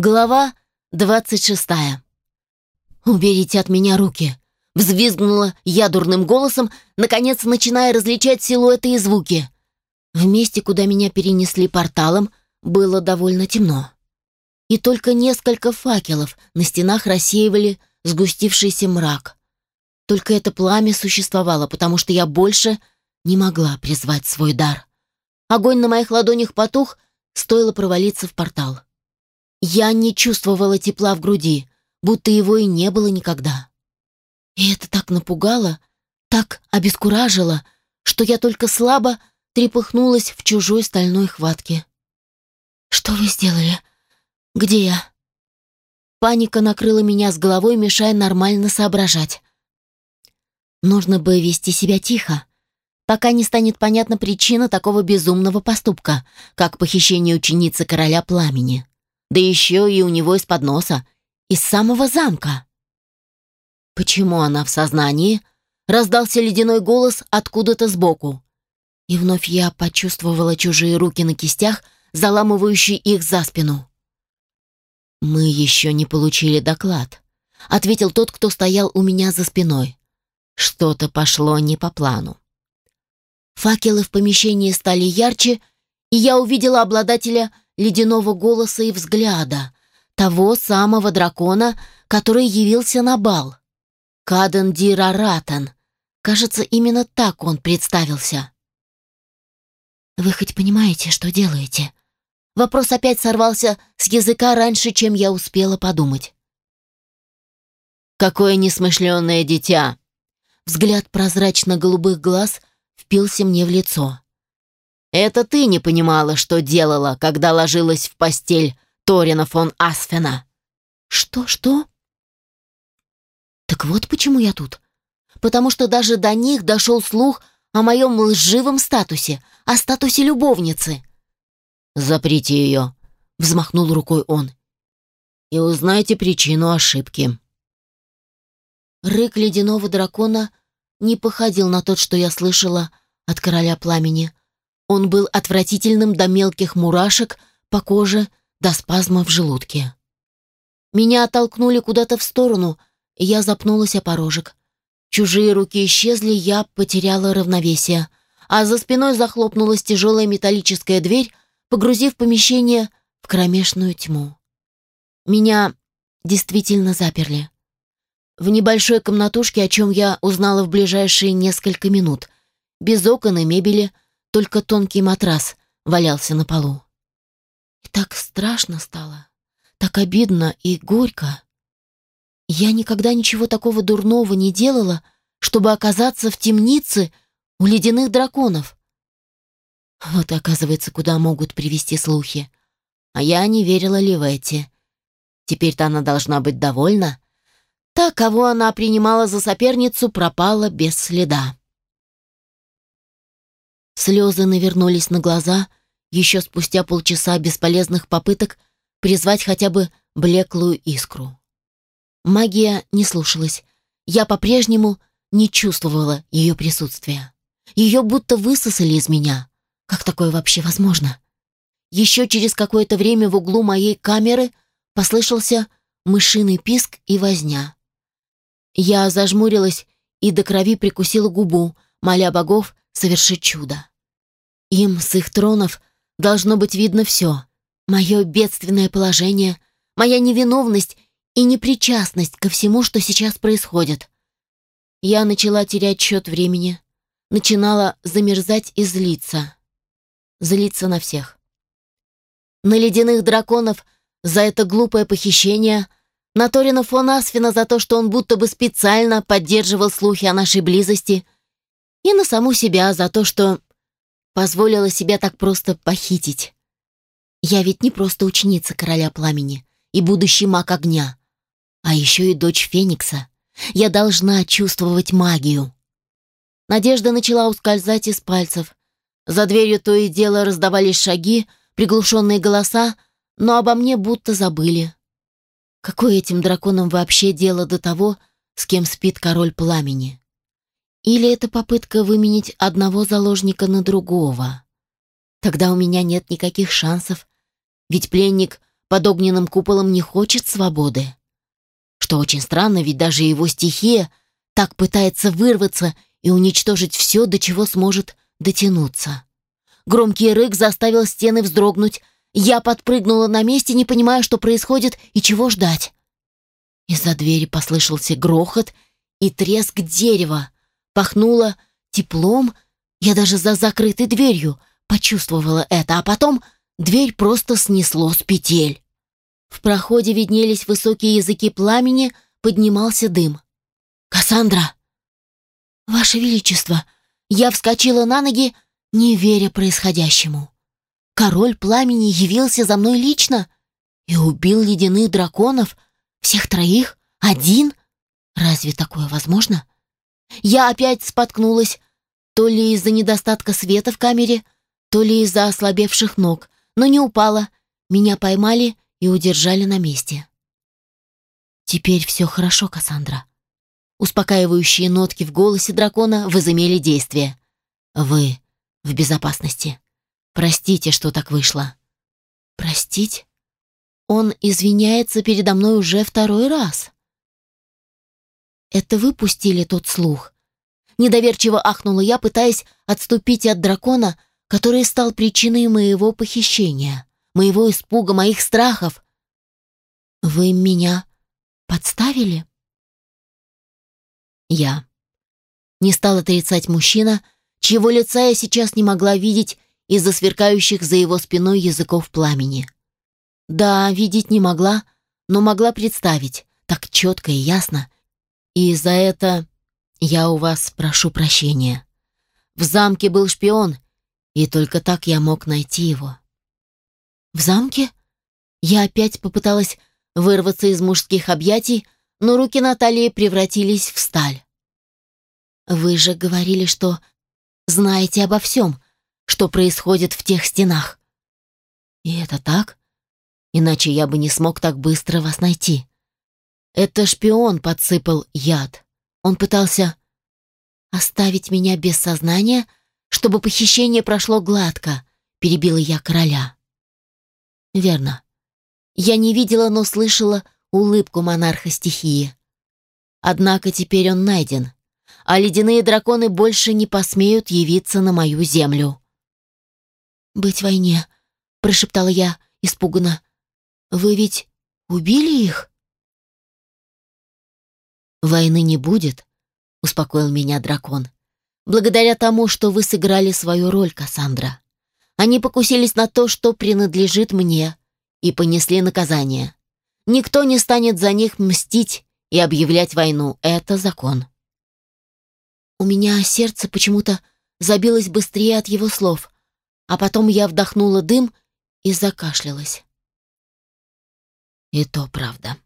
Глава двадцать шестая. «Уберите от меня руки!» Взвизгнула я дурным голосом, наконец начиная различать силуэты и звуки. В месте, куда меня перенесли порталом, было довольно темно. И только несколько факелов на стенах рассеивали сгустившийся мрак. Только это пламя существовало, потому что я больше не могла призвать свой дар. Огонь на моих ладонях потух, стоило провалиться в портал. Я не чувствовала тепла в груди, будто его и не было никогда. И это так напугало, так обескуражило, что я только слабо трепыхнулась в чужой стальной хватке. «Что вы сделали? Где я?» Паника накрыла меня с головой, мешая нормально соображать. Нужно бы вести себя тихо, пока не станет понятна причина такого безумного поступка, как похищение ученицы короля пламени. Да еще и у него из-под носа, из самого замка. Почему она в сознании? Раздался ледяной голос откуда-то сбоку. И вновь я почувствовала чужие руки на кистях, заламывающие их за спину. «Мы еще не получили доклад», — ответил тот, кто стоял у меня за спиной. Что-то пошло не по плану. Факелы в помещении стали ярче, и я увидела обладателя ледяного голоса и взгляда, того самого дракона, который явился на бал. Каден Дираратан. Кажется, именно так он представился. «Вы хоть понимаете, что делаете?» Вопрос опять сорвался с языка раньше, чем я успела подумать. «Какое несмышленное дитя!» Взгляд прозрачно-голубых глаз впился мне в лицо. Это ты не понимала, что делала, когда ложилась в постель Торина фон Асфена. Что, что? Так вот почему я тут. Потому что даже до них дошел слух о моем лживом статусе, о статусе любовницы. «Заприте ее», — взмахнул рукой он. «И узнайте причину ошибки». Рык ледяного дракона не походил на тот, что я слышала от короля пламени. Он был отвратительным до мелких мурашек по коже, до спазма в желудке. Меня оттолкнули куда-то в сторону, и я запнулась о порожек. Чужие руки исчезли, я потеряла равновесие, а за спиной захлопнулась тяжелая металлическая дверь, погрузив помещение в кромешную тьму. Меня действительно заперли. В небольшой комнатушке, о чем я узнала в ближайшие несколько минут, без окон и мебели — только тонкий матрас валялся на полу. И так страшно стало, так обидно и горько. Я никогда ничего такого дурного не делала, чтобы оказаться в темнице у ледяных драконов. Вот, оказывается, куда могут привести слухи. А я не верила Ливете. Теперь-то она должна быть довольна. Та, кого она принимала за соперницу, пропала без следа. Слезы навернулись на глаза еще спустя полчаса бесполезных попыток призвать хотя бы блеклую искру. Магия не слушалась. Я по-прежнему не чувствовала ее присутствия. Ее будто высосали из меня. Как такое вообще возможно? Еще через какое-то время в углу моей камеры послышался мышиный писк и возня. Я зажмурилась и до крови прикусила губу, моля богов совершить чудо. Им с их тронов должно быть видно все. Мое бедственное положение, моя невиновность и непричастность ко всему, что сейчас происходит. Я начала терять счет времени, начинала замерзать и злиться. Злиться на всех. На ледяных драконов за это глупое похищение, на Торина фон Асфина за то, что он будто бы специально поддерживал слухи о нашей близости, и на саму себя за то, что позволила себя так просто похитить. Я ведь не просто ученица короля пламени и будущий маг огня, а еще и дочь Феникса. Я должна чувствовать магию. Надежда начала ускользать из пальцев. За дверью то и дело раздавались шаги, приглушенные голоса, но обо мне будто забыли. Какое этим драконам вообще дело до того, с кем спит король пламени? Или это попытка выменить одного заложника на другого? Тогда у меня нет никаких шансов, ведь пленник под огненным куполом не хочет свободы. Что очень странно, ведь даже его стихия так пытается вырваться и уничтожить все, до чего сможет дотянуться. Громкий рык заставил стены вздрогнуть. Я подпрыгнула на месте, не понимая, что происходит и чего ждать. Из-за двери послышался грохот и треск дерева. Пахнуло теплом. Я даже за закрытой дверью почувствовала это, а потом дверь просто снесло с петель. В проходе виднелись высокие языки пламени, поднимался дым. «Кассандра!» «Ваше Величество!» Я вскочила на ноги, не веря происходящему. Король пламени явился за мной лично и убил ледяных драконов, всех троих, один? Разве такое возможно? Я опять споткнулась, то ли из-за недостатка света в камере, то ли из-за ослабевших ног, но не упала. Меня поймали и удержали на месте. Теперь все хорошо, Кассандра. Успокаивающие нотки в голосе дракона возымели действие. Вы в безопасности. Простите, что так вышло. Простить? Он извиняется передо мной уже второй раз. Это вы пустили тот слух? Недоверчиво ахнула я, пытаясь отступить от дракона, который стал причиной моего похищения, моего испуга, моих страхов. Вы меня подставили? Я. Не стал отрицать мужчина, чьего лица я сейчас не могла видеть из-за сверкающих за его спиной языков пламени. Да, видеть не могла, но могла представить, так четко и ясно. И за это я у вас прошу прощения. В замке был шпион, и только так я мог найти его. В замке? Я опять попыталась вырваться из мужских объятий, но руки Натальи превратились в сталь. Вы же говорили, что знаете обо всем, что происходит в тех стенах. И это так? Иначе я бы не смог так быстро вас найти. Это шпион подсыпал яд. Он пытался оставить меня без сознания, чтобы похищение прошло гладко, перебила я короля. Верно. Я не видела, но слышала улыбку монарха стихии. Однако теперь он найден а ледяные драконы больше не посмеют явиться на мою землю. «Быть войне», — прошептала я испуганно. «Вы ведь убили их?» «Войны не будет», — успокоил меня дракон. «Благодаря тому, что вы сыграли свою роль, Кассандра. Они покусились на то, что принадлежит мне, и понесли наказание. Никто не станет за них мстить и объявлять войну. Это закон». У меня сердце почему-то забилось быстрее от его слов, а потом я вдохнула дым и закашлялась. И то правда.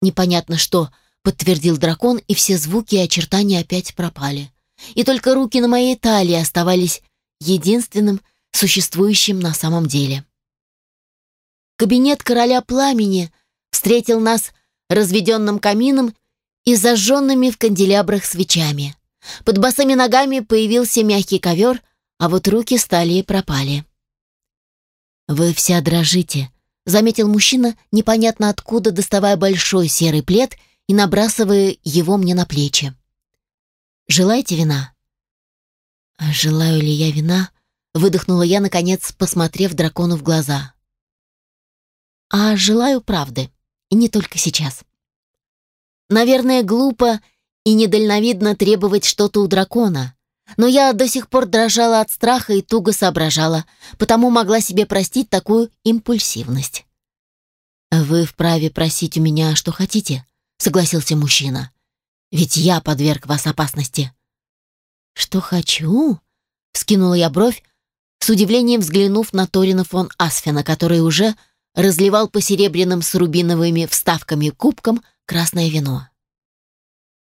Непонятно что, подтвердил дракон, и все звуки и очертания опять пропали. И только руки на моей талии оставались единственным существующим на самом деле. Кабинет короля пламени встретил нас разведенным камином и зажженными в канделябрах свечами. Под босыми ногами появился мягкий ковер, а вот руки стали и пропали. «Вы вся дрожите», — заметил мужчина, непонятно откуда доставая большой серый плед и набрасывая его мне на плечи. «Желаете вина?» «А «Желаю ли я вина?» — выдохнула я, наконец, посмотрев дракону в глаза. «А желаю правды, и не только сейчас». Наверное, глупо и недальновидно требовать что-то у дракона. Но я до сих пор дрожала от страха и туго соображала, потому могла себе простить такую импульсивность. «Вы вправе просить у меня, что хотите», — согласился мужчина. «Ведь я подверг вас опасности». «Что хочу?» — скинула я бровь, с удивлением взглянув на Торина фон Асфена, который уже разливал по серебряным с рубиновыми вставками кубкам красное вино.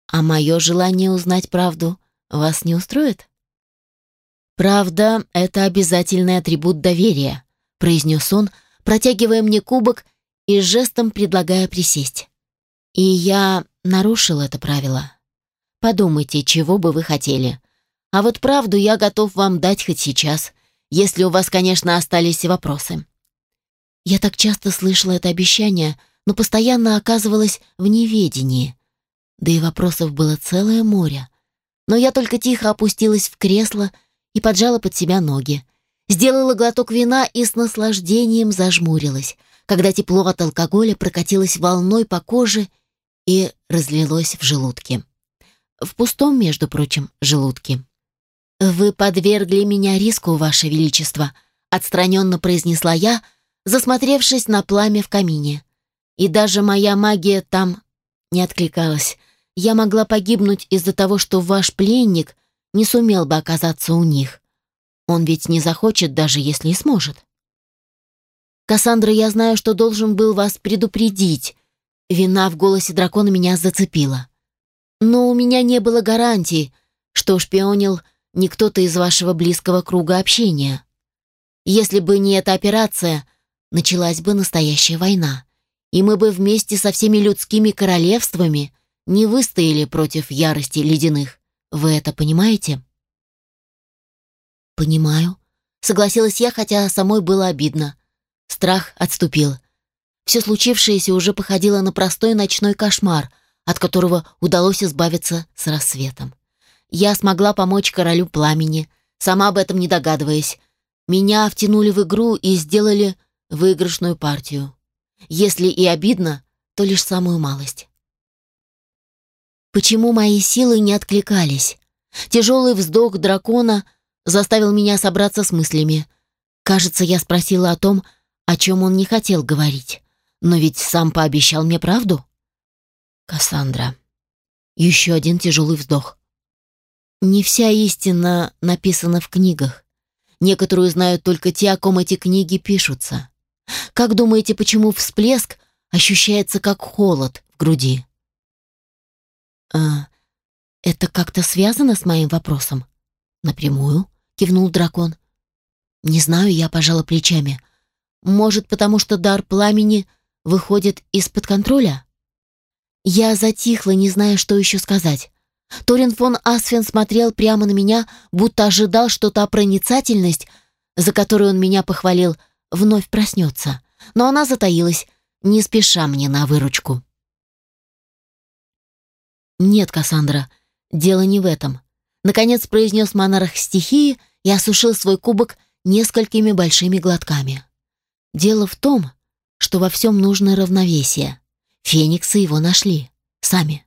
А мое желание узнать правду вас не устроит? «Правда — это обязательный атрибут доверия», — произнес он, протягивая мне кубок и жестом предлагая присесть. «И я нарушил это правило. Подумайте, чего бы вы хотели. А вот правду я готов вам дать хоть сейчас, если у вас, конечно, остались вопросы». Я так часто слышала это обещание, но постоянно оказывалась в неведении. Да и вопросов было целое море. Но я только тихо опустилась в кресло и поджала под себя ноги. Сделала глоток вина и с наслаждением зажмурилась, когда тепло от алкоголя прокатилось волной по коже и разлилось в желудке. В пустом, между прочим, желудке. «Вы подвергли меня риску, Ваше Величество», — отстраненно произнесла я, засмотревшись на пламя в камине. И даже моя магия там не откликалась. Я могла погибнуть из-за того, что ваш пленник не сумел бы оказаться у них. Он ведь не захочет, даже если и сможет. «Кассандра, я знаю, что должен был вас предупредить». Вина в голосе дракона меня зацепила. «Но у меня не было гарантии, что шпионил не кто-то из вашего близкого круга общения. Если бы не эта операция, началась бы настоящая война, и мы бы вместе со всеми людскими королевствами не выстояли против ярости ледяных. Вы это понимаете?» «Понимаю», — согласилась я, хотя самой было обидно. Страх отступил. Все случившееся уже походило на простой ночной кошмар, от которого удалось избавиться с рассветом. Я смогла помочь королю пламени, сама об этом не догадываясь. Меня втянули в игру и сделали выигрышную партию. Если и обидно, то лишь самую малость. Почему мои силы не откликались? Тяжелый вздох дракона заставил меня собраться с мыслями. Кажется, я спросила о том, о чем он не хотел говорить. Но ведь сам пообещал мне правду. Кассандра. Еще один тяжелый вздох. Не вся истина написана в книгах. Некоторую знают только те, о ком эти книги пишутся. Как думаете, почему всплеск ощущается как холод в груди? А, это как-то связано с моим вопросом? Напрямую, кивнул дракон. Не знаю, я пожала плечами. Может, потому что дар пламени выходит из-под контроля? Я затихла, не зная, что еще сказать. Торин фон Асфен смотрел прямо на меня, будто ожидал, что та проницательность, за которую он меня похвалил, вновь проснется. Но она затаилась, не спеша мне на выручку. «Нет, Кассандра, дело не в этом», — наконец произнес монарх стихии и осушил свой кубок несколькими большими глотками. Дело в том, что во всем нужно равновесие. Фениксы его нашли. Сами.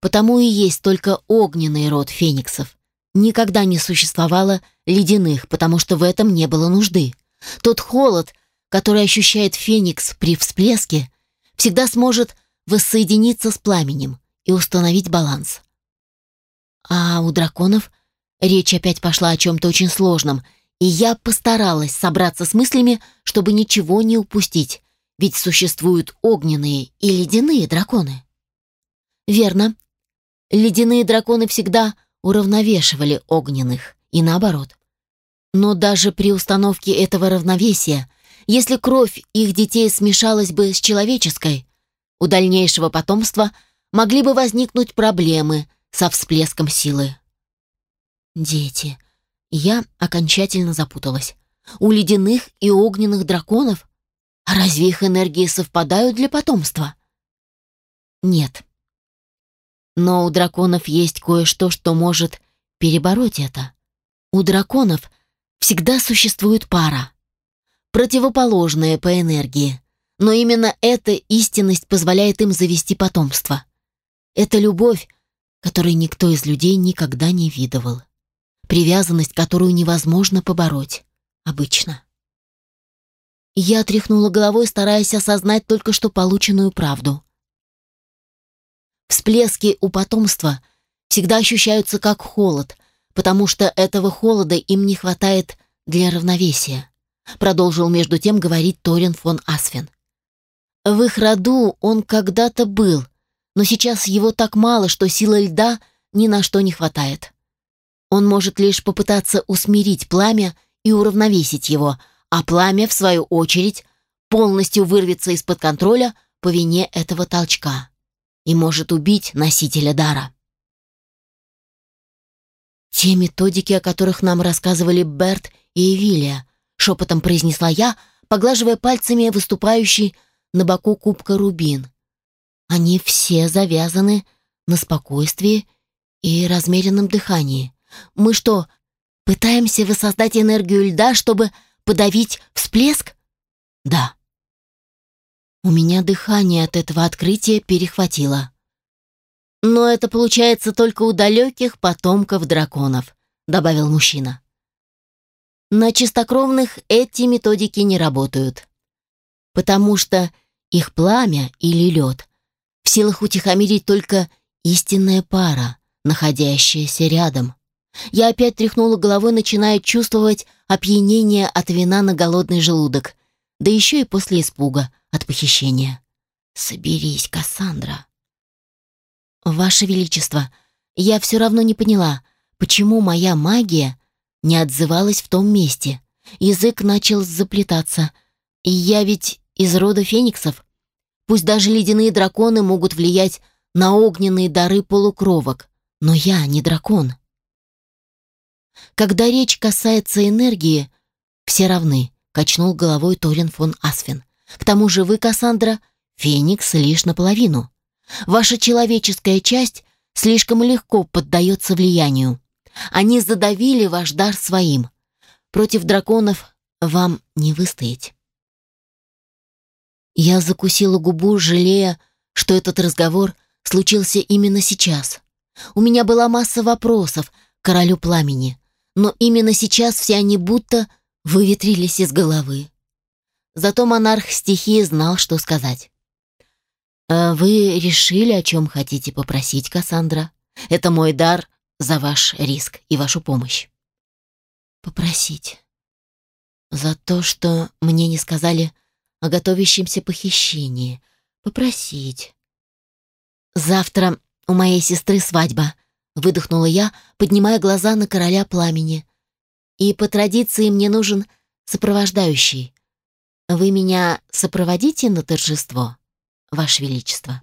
Потому и есть только огненный род фениксов. Никогда не существовало ледяных, потому что в этом не было нужды. Тот холод, который ощущает феникс при всплеске, всегда сможет воссоединиться с пламенем и установить баланс. А у драконов речь опять пошла о чем-то очень сложном, и я постаралась собраться с мыслями, чтобы ничего не упустить, ведь существуют огненные и ледяные драконы. Верно. Ледяные драконы всегда уравновешивали огненных, и наоборот. Но даже при установке этого равновесия, если кровь их детей смешалась бы с человеческой, у дальнейшего потомства могли бы возникнуть проблемы со всплеском силы. Дети. Я окончательно запуталась. У ледяных и огненных драконов? А разве их энергии совпадают для потомства? Нет. Но у драконов есть кое-что, что может перебороть это. У драконов всегда существует пара. Противоположная по энергии. Но именно эта истинность позволяет им завести потомство. Это любовь, которой никто из людей никогда не видывал привязанность, которую невозможно побороть. Обычно. Я тряхнула головой, стараясь осознать только что полученную правду. Всплески у потомства всегда ощущаются как холод, потому что этого холода им не хватает для равновесия, продолжил между тем говорить Торин фон Асфен. В их роду он когда-то был, но сейчас его так мало, что силы льда ни на что не хватает. Он может лишь попытаться усмирить пламя и уравновесить его, а пламя, в свою очередь, полностью вырвется из-под контроля по вине этого толчка и может убить носителя дара. Те методики, о которых нам рассказывали Берт и Эвилия, шепотом произнесла я, поглаживая пальцами выступающий на боку кубка рубин. Они все завязаны на спокойствии и размеренном дыхании. Мы что, пытаемся воссоздать энергию льда, чтобы подавить всплеск? Да. У меня дыхание от этого открытия перехватило. Но это получается только у далеких потомков драконов, добавил мужчина. На чистокровных эти методики не работают, потому что их пламя или лед в силах утихомирить только истинная пара, находящаяся рядом. Я опять тряхнула головой, начиная чувствовать опьянение от вина на голодный желудок, да еще и после испуга от похищения. «Соберись, Кассандра». «Ваше Величество, я все равно не поняла, почему моя магия не отзывалась в том месте. Язык начал заплетаться. И я ведь из рода фениксов. Пусть даже ледяные драконы могут влиять на огненные дары полукровок, но я не дракон. Когда речь касается энергии, все равны, качнул головой Торин фон Асфин. К тому же вы, Кассандра, феникс лишь наполовину. Ваша человеческая часть слишком легко поддается влиянию. Они задавили ваш дар своим. Против драконов вам не выстоять. Я закусила губу, жалея, что этот разговор случился именно сейчас. У меня была масса вопросов к королю пламени, но именно сейчас все они будто выветрились из головы. Зато монарх стихии знал, что сказать. «А «Вы решили, о чем хотите попросить, Кассандра? Это мой дар за ваш риск и вашу помощь. Попросить. За то, что мне не сказали о готовящемся похищении. Попросить. Завтра у моей сестры свадьба, выдохнула я, поднимая глаза на короля пламени. И по традиции мне нужен сопровождающий. Вы меня сопроводите на торжество, ваше величество.